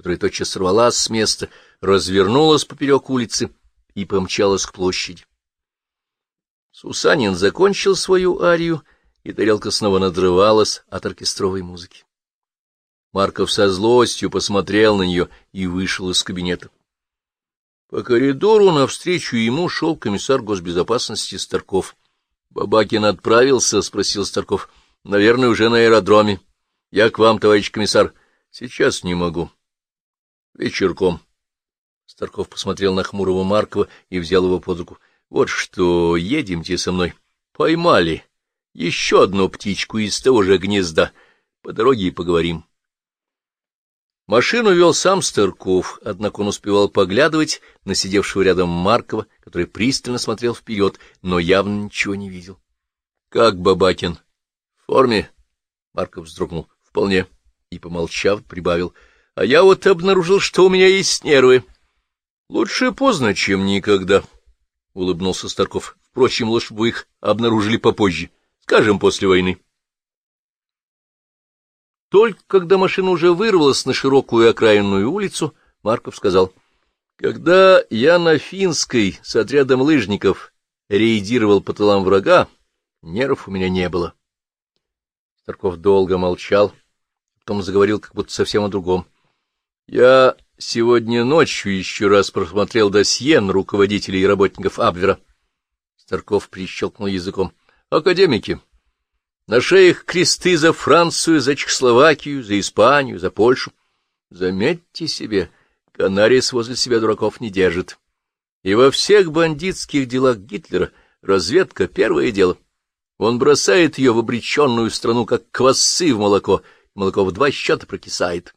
которая тотчас сорвалась с места, развернулась поперек улицы и помчалась к площади. Сусанин закончил свою арию, и тарелка снова надрывалась от оркестровой музыки. Марков со злостью посмотрел на нее и вышел из кабинета. По коридору навстречу ему шел комиссар госбезопасности Старков. — Бабакин отправился? — спросил Старков. — Наверное, уже на аэродроме. — Я к вам, товарищ комиссар. — Сейчас не могу. — Вечерком. Старков посмотрел на хмурого Маркова и взял его под руку. — Вот что, едемте со мной. Поймали. Еще одну птичку из того же гнезда. По дороге и поговорим. — Машину вел сам Старков, однако он успевал поглядывать на сидевшего рядом Маркова, который пристально смотрел вперед, но явно ничего не видел. — Как Бабакин? — В форме? — Марков вздрогнул. — Вполне. И, помолчав, прибавил. — А я вот обнаружил, что у меня есть нервы. — Лучше поздно, чем никогда, — улыбнулся Старков. — Впрочем, лучше бы их обнаружили попозже, скажем, после войны. Только когда машина уже вырвалась на широкую окраинную улицу, Марков сказал, «Когда я на Финской с отрядом лыжников рейдировал по тылам врага, нервов у меня не было». Старков долго молчал, потом заговорил как будто совсем о другом. «Я сегодня ночью еще раз просмотрел досье на руководителей и работников Абвера». Старков прищелкнул языком. «Академики». На шеях кресты за Францию, за Чехословакию, за Испанию, за Польшу. Заметьте себе, Канарис возле себя дураков не держит. И во всех бандитских делах Гитлера разведка — первое дело. Он бросает ее в обреченную страну, как квасцы в молоко, молоко в два счета прокисает.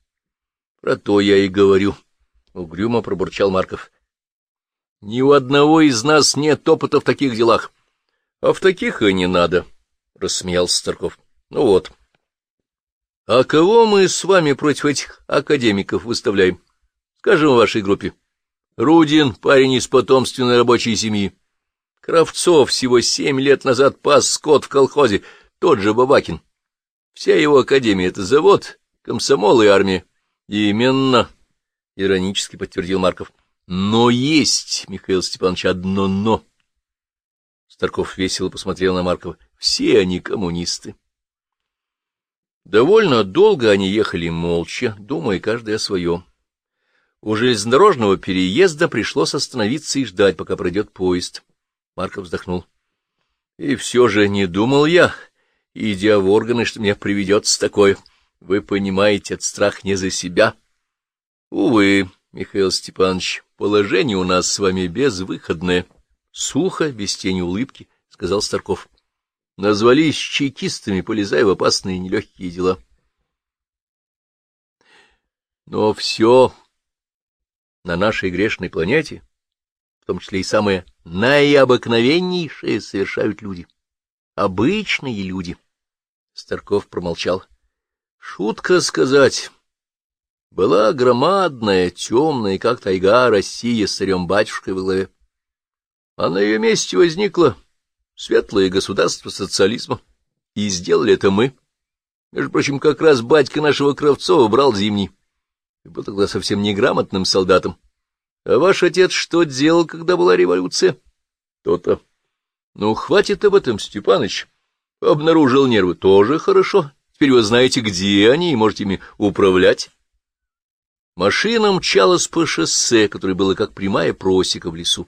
Про то я и говорю, — угрюмо пробурчал Марков. Ни у одного из нас нет опыта в таких делах. А в таких и не надо. —— рассмеялся Старков. — Ну вот. — А кого мы с вами против этих академиков выставляем? Скажем, в вашей группе. Рудин — парень из потомственной рабочей семьи. Кравцов всего семь лет назад пас скот в колхозе, тот же Бабакин. Вся его академия — это завод, комсомол и армия. — Именно, — иронически подтвердил Марков. — Но есть, Михаил Степанович, одно «но». Старков весело посмотрел на Маркова. Все они коммунисты. Довольно долго они ехали молча, думая каждый о своем. У железнодорожного переезда пришлось остановиться и ждать, пока пройдет поезд. Марков вздохнул. И все же не думал я, идя в органы, что мне приведется такое. Вы понимаете, этот страх не за себя. Увы, Михаил Степанович, положение у нас с вами безвыходное. Сухо, без тени улыбки, — сказал Старков. Назвались чекистами, полезая в опасные нелегкие дела. Но все на нашей грешной планете, в том числе и самые наиобыкновеннейшие, совершают люди. Обычные люди. Старков промолчал. Шутка сказать. Была громадная, темная, как тайга, Россия с царем-батюшкой во главе. А на ее месте возникла светлое государство социализма, и сделали это мы. Между прочим, как раз батька нашего Кравцова брал зимний, и был тогда совсем неграмотным солдатом. А ваш отец что делал, когда была революция? То-то. Ну, хватит об этом, Степаныч. Обнаружил нервы. Тоже хорошо. Теперь вы знаете, где они, и можете ими управлять. Машина мчалась по шоссе, которое было как прямая просека в лесу.